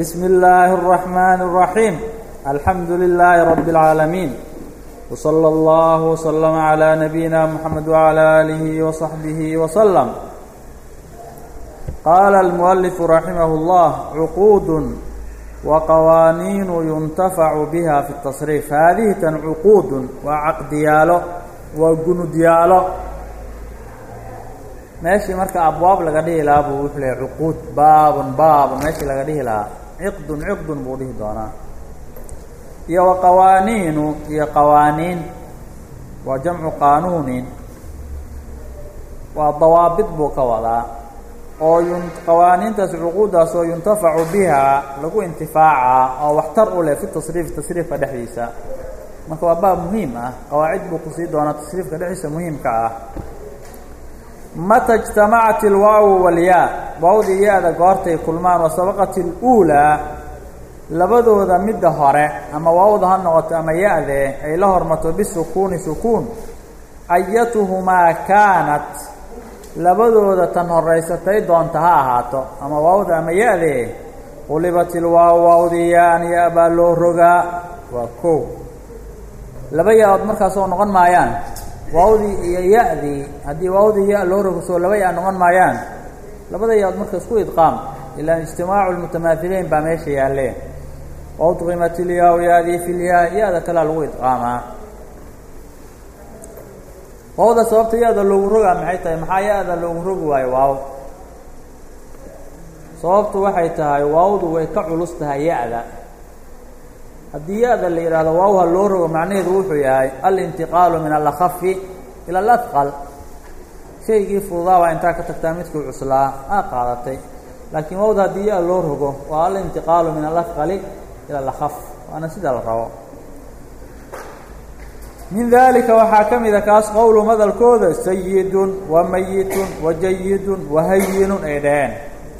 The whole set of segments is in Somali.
بسم الله الرحمن الرحيم الحمد لله رب العالمين وصلى الله وسلم على نبينا محمد وعلى آله وصحبه وسلم قال المؤلف رحمه الله عقود وqwاaنiin ينتفع بها في التصريف هذه tn عقوud waa caqdiyaalo waa gunudyaalo meeshii marka abwaab laga dhihi lahaa buu wuxuu leehay cuquud baabun baabun. Meeshii laga dhihi lahaa ciqdun ciqdun buu dhihi doonaa. Iyo وaqawaaniinu iyo qawaaniin waa jamcu qaanuunin waa dawaabit buu ka wadaa. Oo qawaaniintaas cuquuddaas oo yuntafacu bihaa lagu intifaaca oo waxtar u leh fi tasriif tasriifka dhexdiisa. Marka waa baab muhiim ah qawaacid buu ku sii doonaa tasriifka dhexdiisa muhiimka ah mata اجtamacat اlwaaw walyaa waawdii ya-da goortay kulmaan wasabaqat اluulaa labadooda midda hore ama waawda ha noqoto ama ya-dee ay la hormato bisukuuni sukuun ayatuhumaa kaanat labadooda tan horaysatay doonta ha ahaato ama waawda ama ya-dee qulibat ilwaaw waawdii ya-an ya baa loo rogaa waa kow laba ya-ood markaas oo noqon maayaan waawdii iyo ya-dii haddii waawdii ya loo rogo soo laba ya noqon maayaan labada ya-ood marka isku idqaam ilaa ijtimaacu lmutamaahileyn baa meesha yaalle. Waudqimat ilyaa ya-dii filyaa ya-da kalea lagu idqaamaa waawda sababta ya-da loogu rogaa maxay tahay? Maxaa ya-da loogu rogi waayo waaw? Sababtu waxay tahay waawdu way ka culus tahay ya-da haddii ya-da la yidhaahdo waawha loo rogo macnaheedu wuxuu yahay alintiqaalu min alakhafi ila alafqal shaygii fududaa baa intaa ka tagtaa midkii cuslaa aa qaadatay. Laakiin waawda haddii ya loo rogo waa alintiqaalu min alafqali ila alakaf waana sida la rabo. Min dalika waxaa ka mida kaas qowlu madalkooda sayidun wa mayitun wa jayidun wa hayinun ay dhaheen.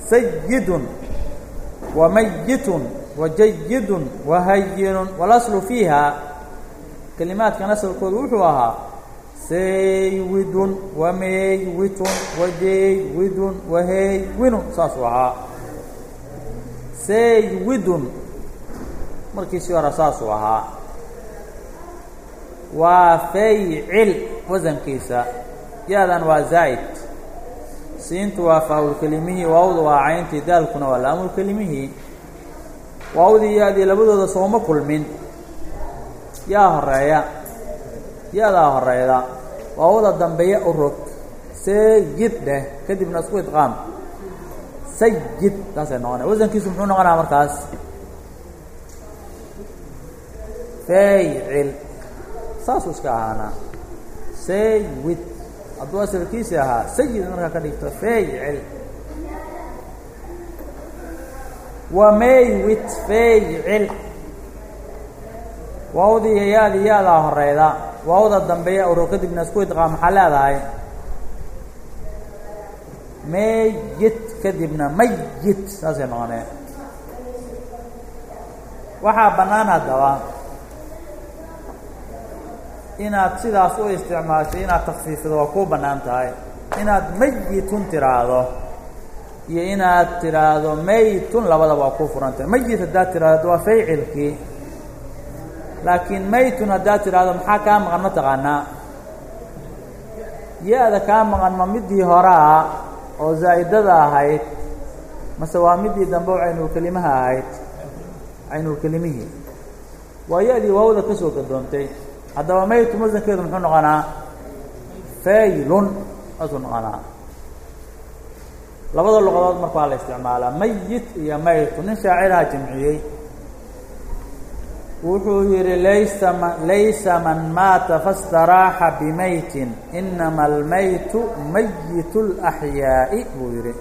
Sayidun wa mayitun wa jayidun wa hayinun walaslu fiiha. Kelimaadkan asalkoodu wuxuu ahaa saywidun wa meywitun wa jeywidun wa heywinun saasuu ahaa. Saywidun markiisii hore saasuu ahaa. Waa faycil wasankiisa ya-dan waa zaa'id. Siintu waa faa'ulkelimihii waawdu waa cayntii daalkuna waa laamulkelimihii waawdii ya-dii labadooda sooma kulmin. Yaa horreeya ya-daa horeyda waawda dambeeya u rog. Sayid dheh. Kadibna isku idqaam. Sayid saasay noqonaya wasankiisu muxuu noqonaya markaas? Faycil saasuu iska ahaanaa. Saywid hadduu asalkiisii ahaa sayid markaa ka dhigto faycil wa maywit faycil waawdii iyo ya-dii ya-daa horeyda. Waawda dambeeya uro kadibna isku idqaam maxaa leedahay? Mayit kadibna mayit saasay noqonee waxaa bannaan haddaba inaad sidaas u isticmaasho inaad takfiifido waa kuu bannaan tahay. Inaad mayitun tiraahdo iyo inaad tiraahdo maytun labadaba waa kuu furan tahay mayit haddaad tiraahdo waa faycilkii laakiin maytun haddaad tiraahdo maxaa kaa maqan? Ma taqaanaa. Ya-da kaa maqan ma midii horaa oo zaa'idada ahayd mase waa midii dambe oo caynulkelimaha ahayd caynulkelimihii waa ya-dii waawda ka soo gadoontay. Haddaba maytu masankeedu muxuu noqonaa? Faylun saasuu noqonaa labada luqadood marka waa la isticmaalaa. Mayit iyo maytu nin shaaciraha jamciyey wuxuu yihi laysa ma laysa man maata fastaraaxa bimaytin inama almaytu mayit اlaxyaa'i buu yihi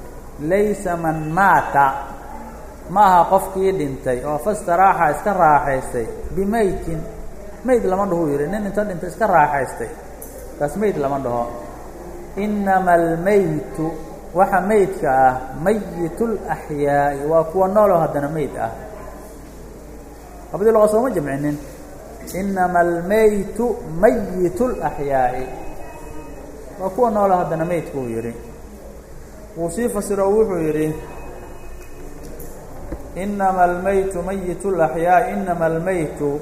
laysa man maata. Ma aha qofkii dhintay oo fastaraaxa iska raaxaystay bimaytin mayd lama dhahu yihi nin inta dhintay iska raaxaystay. Kaas mayd lama dhaho. Inama almaytu waxa maydka ah mayitulaxyaa'i waa kuwa nooloo haddana mayd ah. Labadii loqo sooma jamcinin inama almaytu mayitulaxyaa'i waa kuwa nooloo haddana maydkuu yidhi. Wuu sii fasiro wuxuu yidhi inama almaytu mayit laxyaa'i inama almaytu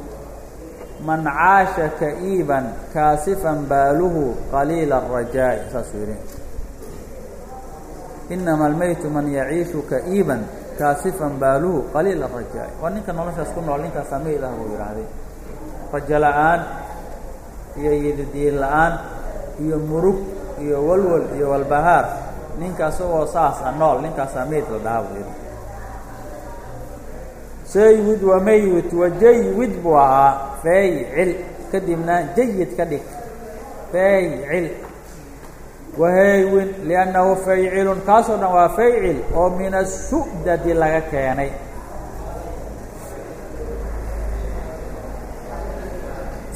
man caasha ka'iiban kaasifan baaluhu qaliila arajaa'i saasuu yidhi inama almaytu man yaciishu ka'iiban kaasifan baaluhu qaliila الrajaa'i waa ninka noloshaas ku nool ninkaasaa meyd ah buu yidhaahday. Rajo la'aan iyo yididiin la'aan iyo murug iyo walwal iyo walbahaar. Ninka isagoo saasa nool ninkaasaa meyd la dhahaa buu yidhi. Saywid wa maywid wa jaywid buu ahaa. Faycil kadibna jayid ka dhig. Faycil wahaywin liannahu faycilun kaasoo dhan waa faycil oo min asu'dadi laga keenay.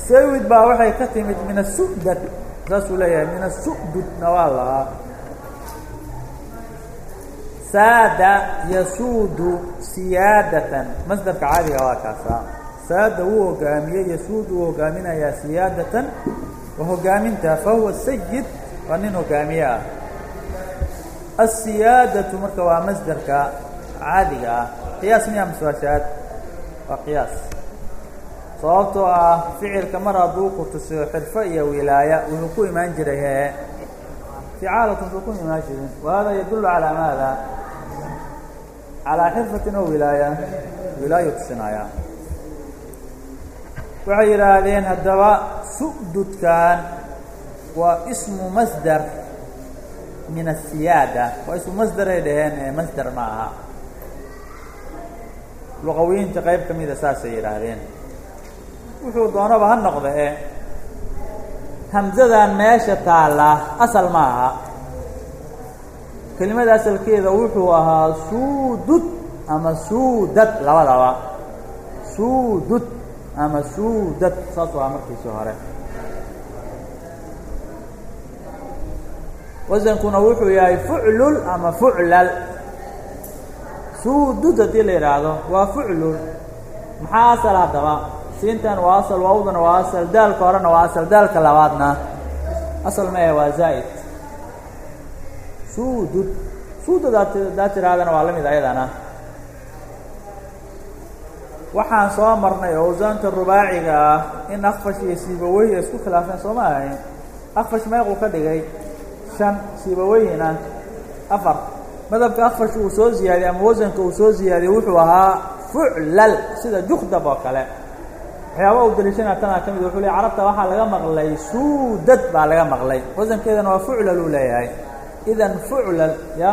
Saywid baa waxay ka timid min asudad saasuu leeyahay min asududna waa lahaa saada yasuudu siyaadatan. Masdarka caadiga waa kaasaa saada wuu hogaamiyey yasuudu wuu hogaaminayaa siyaadatan. Waa hogaaminta fahuwa sayid waa nin hogaamiye ah. Asiyaadatu marka waa masdarka caadiga ah qiyaas miyaa maswaashaad waa qiyaas. Sababtoo ah ficilka mar hadduu ku tusiyo xirfo iyo wilaaya wuxuu ku imaan jiray hee ficaalatun suu ku imaan jirin wahada yadullu calaa maada? Calaa xirfatin oo wilaaya wilaayu tusinayaa waxay yidhaahdeen haddaba su'dudkan waa ismu masdar min asiyaada waa ismu masdaray dhaheen ee masdar ma aha luqawiyiinta qayb ka mida saasay yidhaahdeen. Wuxuu doonaba ha noqda e hamzadan meesha taalla asal ma aha kelimada asalkeeda wuxuu ahaa suudud ama suudad labadaba. Suudud ama suudad saasuu ahaa markiisii hore wasankuna wuxuu yahay fuclul ama fuclal. Suudud haddii la yidhaahdo waa fuclul. Maxaa asal haddaba siintan waa asal waawdana waa asal daalka horena waa asal daalka labaadna. Asal ma ahe waa zaa'id. Suudud. Suudad aad haddaad tidhaahdana waa la mid ayadana waxaan soo marnay owsaanta rubaaciga ah in akfash iyo siibaweyhi ay isku khilaafeen soo ma ahayn. Akfash meequu ka dhigay shan siibaweyhina afar. Madabka akfash uu soo ziyaadiyey ama wasanka uu soo ziyaadiyey wuxuu ahaa fuclal sida jukdab oo kale. Waxyaaba u daliishanaa tanaa ka mid wuxuu ley carabta waxaa laga maqlay suudad baa laga maqlay. Wasankeedana waa fuclal uu leeyahay. Idan fuclal ya.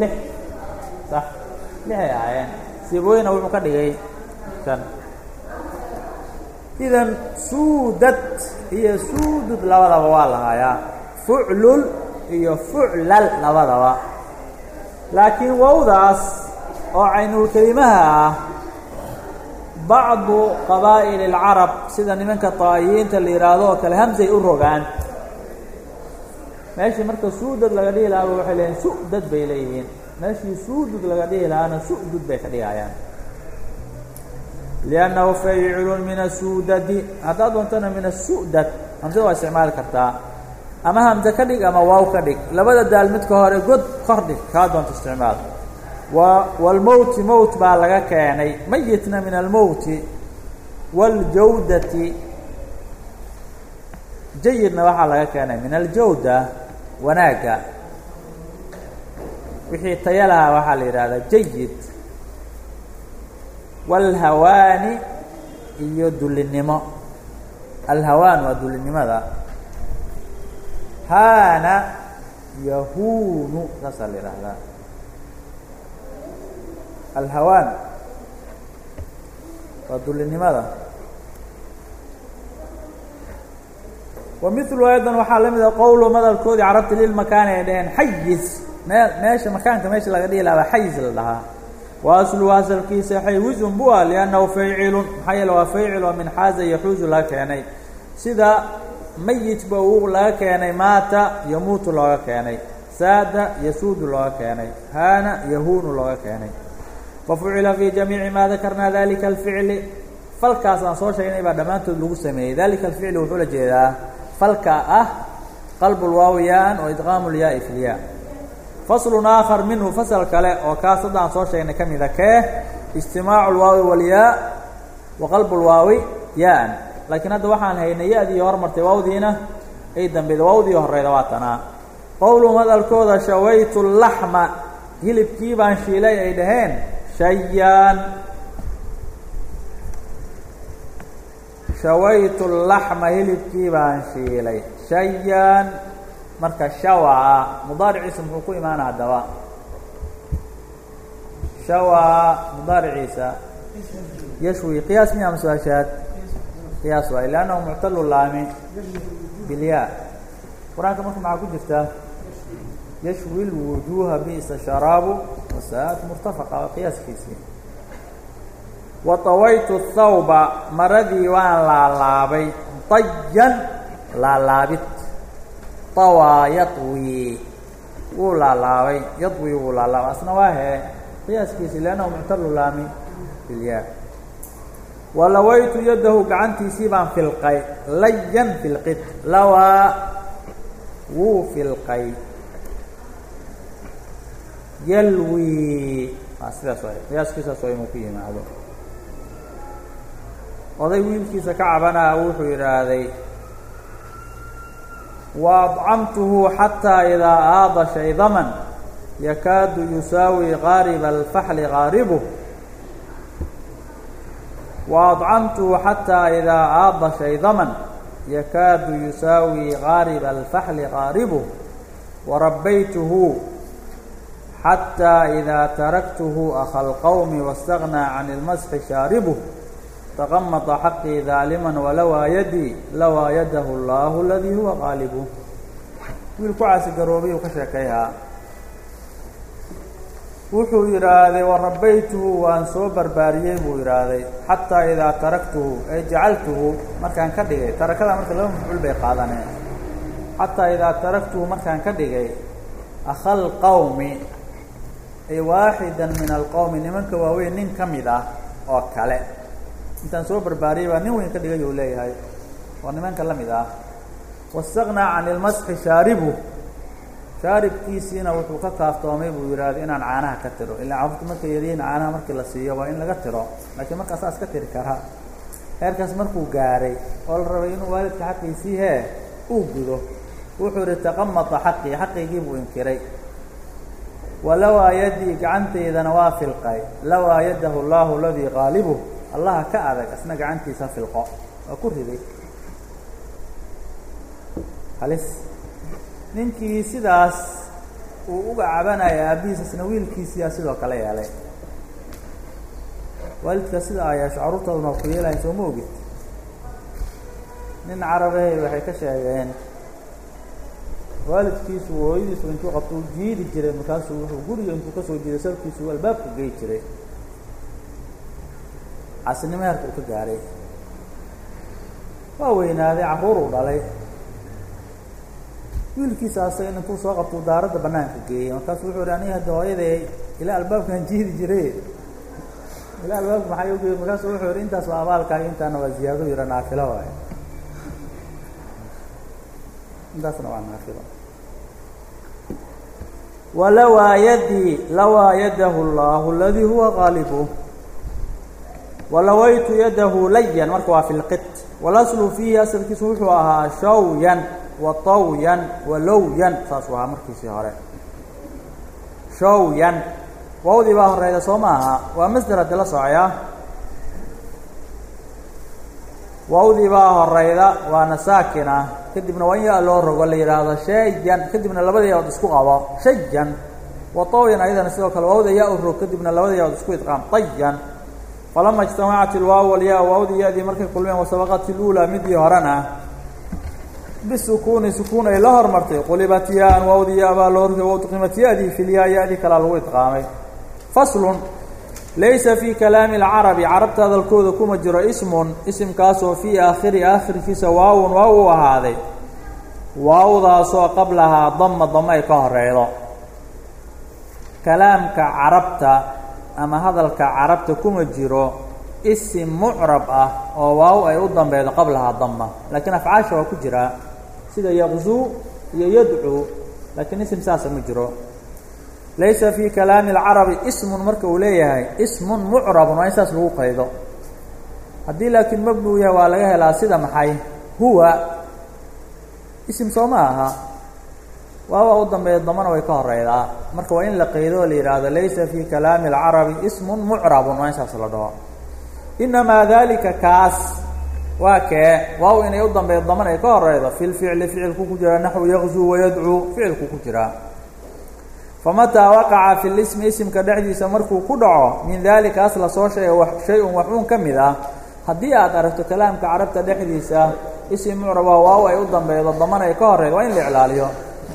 Lix. Sax. Lixay ahaayeen. Siibooyina wuxuu ka dhigay shan idan suudad iyo suudud labadaba waa lahaayaa fuclul iyo fuclal labadaba. Laakiin wowdaas oo caynulkelimaha ah bacdu qabaa'ili اlcarab sida nimanka طaa'iyiinta la yidhaahdo oo kale hamsay u rogaan. Meeshii marka suudad laga dhihi lahaaba waxay leeyihiin su'dad bay leeyihiin. Meeshii suudud laga dhihi lahaana su'dud bay ka dhigayaan liannahu faycilun min asuudadi haddaad doontana min asu'dad hamsada waa isticmaali kartaa ama hamse ka dhig ama waaw ka dhig labada daal midka hore god kor dhig kaa doonto isticmaal wاlmowti mowt baa laga keenay mayitna min almowti wاljawdati jayidna waxaa laga keenay min aljawda wanaagga wixii taya lahaa waxaa la yidhahdaa jayid wاlhawaani iyo dulinimo. Alhawaan waa dulinimada. Haana yahuunu saasaa la yidhaahdaa alhawaan waa dulinimada. Wa milu aydan waxaa la mida qowlu madalkoodii carabta lilmakaani ay dhaheen xayiz mee meesha makaanka meesha laga dhihi lahaa xayiz la dhahaa wa asluhu asalkiisa xaywizun bu ah liannahu faycilun maxaa yeele waa faycil oo min xaaza yaxuuzu laga keenay sida mayitba uu laga keenay maata yamuutu looga keenay saada yasuudu looga keenay haana yahuunu looga keenay fafucila fii jamiici maa dakarnaa dalika alficli falkaas aan soo sheegnay baa dhammaantood lagu sameeyey dalika alficli wuxuu la jeedaa falka ah qalbu lwaawi yaa-an oo idqaamu lyaai faslun aakhar minhu fasal kale oo kaas hadda soo sheegnay ka mida kee ijtimaacu lwaawi walyaa wa qalbu lwaawi ya-an laakiin hadda waxaan haynay ya-dii hormartay waawdiina ay dambeyda waawdii horeyda waa tanaa qowluhum hadalkooda shawaytu laxma hilibkii baan shiilay ay dhaheen shayaan shawaytu laxma hilibkii baan shiilay shayaan marka shawaca mudaariciisa muxuu ku imaana haddaba shawaca mudaariciisa yashwi qiyaas miya masuaashaad qiyaas waay lannahu muctalu laami bilyaa qur'aanka marka maxaa ku jirta? Yashwi lwujuuha bisa sharaabu wasaat murtafaqa qiyaaskiisii watawaytu thawba maradii waan laalaabay dayan laalaabid tawaa yadwi wuu laalaabay yadwi wuu laalaabay asna waa hee qiyaaskiisi lannahu muctalu laami bilyaa walawaytu yadahu gacantiisii baan filqay layan filqid lawaa wuu filqay yalwi sidaas waay qiyaaskiisaas waa inuu ku yimaado oday wiilkiisa ka cabanaa wuxuu yidhaahday waadcamtuhu xataa idaa aada shaydaman yakaadu yusaawi qaariba alfaxli qaaribu waadcamtuhu xataa idaa aada shaydaman yakaadu yusaawi qaariba alfaxli qaaribu warabbaytuhu xataa idaa taraktuhu akha alqowmi waاstagnaa can ilmasxi shaaribu taqamada xaqii daaliman walawaa yadii lawaa yadahu allahu aladii huwa qaalibu wiil ku caasi garoobay uu ka sheekayhaa wuxuu yidhaahday warabbaytuhu waan soo barbaariyey buu yidhaahday xataa idaa taraktuhu ay jacaltuhu markaan ka dhigay tarakada marka laba mafcuul bay qaadaneen xataa idaa taraktuhu markaan ka dhigay akhal qowmi ay waaxidan min alqowmi nimanka waaweyn nin ka mid ah oo kale intaan soo barbaariyey baa nin weyn ka dhigay uu leeyahay oo nimanka la mid ah waاstagnaa can ilmasxi shaaribu shaaribkiisiina wuxuu ka kaaftoomay buu yidhaahday inaan caanaha ka tiro ilaa carruurta markay yaryihiin caanaha markii la siiyo waa in laga tiro laakiin markaasaa iska tiri karaa heerkaas markuu gaaray oo la rabay inuu waalidka xaqiisii hee uu gudo. Wuxuu yihi taqamada xaqii xaqiygii buu inkiray. Walawaa yadii gacantaydana waa filqay. Lawaa yadahu allahu aladii qaalibu allaha ka adag isna gacantiisa filqo waa ku riday. Halis. Ninkii sidaas uu uga cabanaya aabbihiisa isna wiilkiisiyaa sidoo kale yeelay. Waalidka sida a yeesho carruurtooduna waa ku yeelahay soo ma ogid? Nin carabehe waxay ka sheegeen waalidkiisu hooyadiisu intuu qabto u jiidi jiray markaasuu wuxuu guriga intuu ka soo jiiday sababkiisu albaabka gey jiray casinimo heerka uu ka gaaray. Waa weynaaday carruur uu dhalay. Wiilkiisa asaga intuu soo qabto daaradda banaanka geeyey markaasu wuxuu ihi aniga hadda hooyaday ilaa albaabkan jiidi jiray ilaa albaabka maxay ugeey markaasu wuxuu yihi intaas waa abaalkaayo intaana waa ziyaado yara naafilo waay. Intaasna waa naafilo. Walawaa yadii lawaa yadahu huwa qaalibu walawaytu yadahu layan marka waa fi lqit walaslu fiihi asalkiisu wuxuu ahaa shawyan wa tawyan wa lowyan saasuu ahaa markiisii hore. Shawyan. Wawdii baa horeyda soo ma aha. Waa masder haddi la socoyaa wawdii baa horeyda waana saakina. Kadibna waa in yaa loo rogo la yidhaahdo shayan kadibna labada isku qabo. Shayan wa ayadana sidoo kale wawda yaa u rog kadibna labada yaood isku idqaam. Tayan falama ijtamacat ilwaaw walyaa waawdii ya-dii markay kulmeen wasabaqat ilulaa midii horena bisukuuni sukuun ay la hormartay qulibat ya-an waawdii ya baa loo rogay wauqimat ya-dii filyaa ya-dii kalaa lagu idqaamay faslun laysa fii kalaami alcarabi carabta hadalkooda kuma jiro ismun isimkaasoo fii aakhiri aakhirkiisa waawun waa uu ahaaday waawdaasoo qablahaa dama dama ay ka horeydo kalaamka carabta ama hadalka carabta kuma jiro isim mucrab ah oo waaw ay u dambeydo qablahaa dama laakiin afcaasha waa ku jiraa sida yaqzuu iyo yadcuu laakiin isim saasa ma jiro. Laysa fii kalaami اlcarabi ismun marka uu leeyahay ismun mucrabun waa in saas lagu qaydo. Haddii laakiin mabnuu yahay waa laga helaa sida maxay? Huwa. Isim soo ma aha waaba u dambeeya damana way ka horeydaa marka waa in la qaydo oo la yidhaahdo laysa fii kalaami اlcarabi ismun mucrabun. Waa in saas la dhaho. Inamaa dalika kaas. Waa kee? Waaw inay u dambeeyo daman ay ka horeydo fi lficli ficilku ku jira naxwu yaqzuu wayadcuu ficilku ku jiraa famataa waqaca fi lismi isimka dhexdiisa markuu ku dhaco min dalika asla soo sheega shay-un waxuun ka mid ah. Haddii aad aragto kalaamka carabta dhexdiisa isim mucraba waaw ay u dambeeydo daman ay ka horeydo waa in la iclaaliyo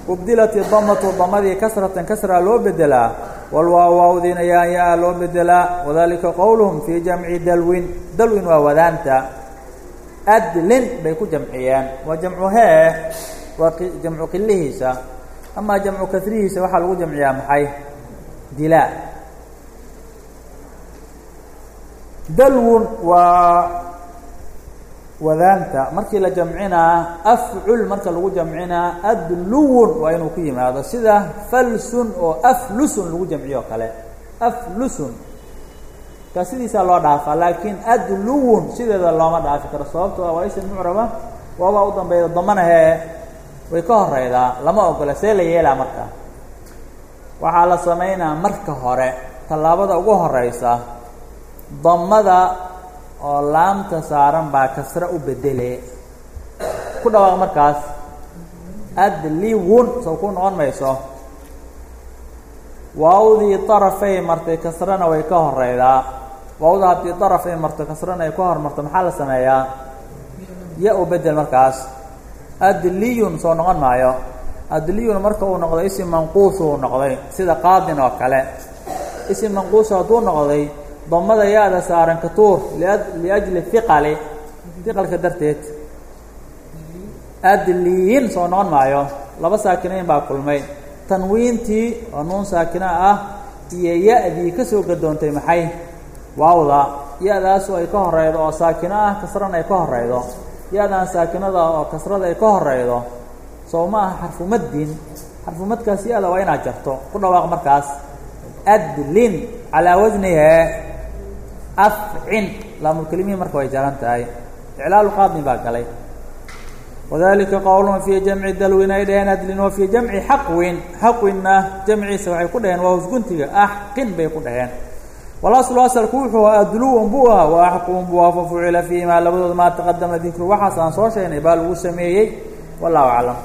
ubdilat idamatu damadii kasratan kasraa loo bedelaa walwaaw waawdiina yaaya-a loo bedelaa wadalika qowluhum fii jamci dalwin dalwin waa wadaanta. Adlin bay ku jamciyeen waa jamcu hee waa jamcu qilihiisa amaa jamcu kasrihiisa waxaa lagu jamciyaa maxay? Dilaa. Dalwun waa wadaanta. Markii la jamcinaa afcul marka lagu jamcinaa adluwun waa inuu ku yimaado. Sida falsun oo aflusun lagu jamciyo kale. Aflusun. Ka sidiisaa loo dhaafaa laakiin adluwun sideeda looma dhaafi karo. Sababto waa isim mucraba waabaa u dambeeya damanahee way ka horeydaa lama ogola see la yeelaa marka. Waxaa la sameynaa marka hore tallaabada ugu horeysa damada oo laamta saaran baa kasra u bedele. Ku dhawaaq markaas. Adliwun sow ku noqon mayso. Waawdii darafay martay kasrana way ka horeydaa waawda haddii daraf ay marto kasrana ay ka hormarto maxaa la sameeyaa? Ya u bedel markaas. Adliyun soo noqon maayo. Adliyun marka uu noqday isim manquus uu noqday sida qaadin oo kale. Isim manquus hadduu noqday damada yaada saaran katuur liajli iqali iqalka darteed. Adliyin soo noqon maayo. Laba saakinayn baa kulmay. Tanwiintii oo nuun saakina ah iyo ya-dii ka soo gadoontay maxay? Waawda ya-daas ay ka horeydo oo saakino ah kasrana ay ka horeydo ya-dan saakinada oo kasrada ay ka horeydo soo ma aha xarfumaddin xarfumadkaas ya-da waa inaad jarto. Ku dhawaaq markaas. Adlin calaa wasnihe afcin laamulkelimihi marka way jaran tahay. Iclaalu qaadin baa galay. Wadalika qowlun fii jamci dalwin ay dhaheen adlin wa fii jamci xaqwin xaqwinna jamciisa waxay ku dhaheen waa husguntiga axqin bay ku dhaheen. Walaslu asalku wuxuu ahaa adluwan buu ahaa wa axqun buu ahaa fafucila fiimaa labadooda maa taqadama dikru waxaas aan soo sheegnay baa lagu sameeyey wallahu aclam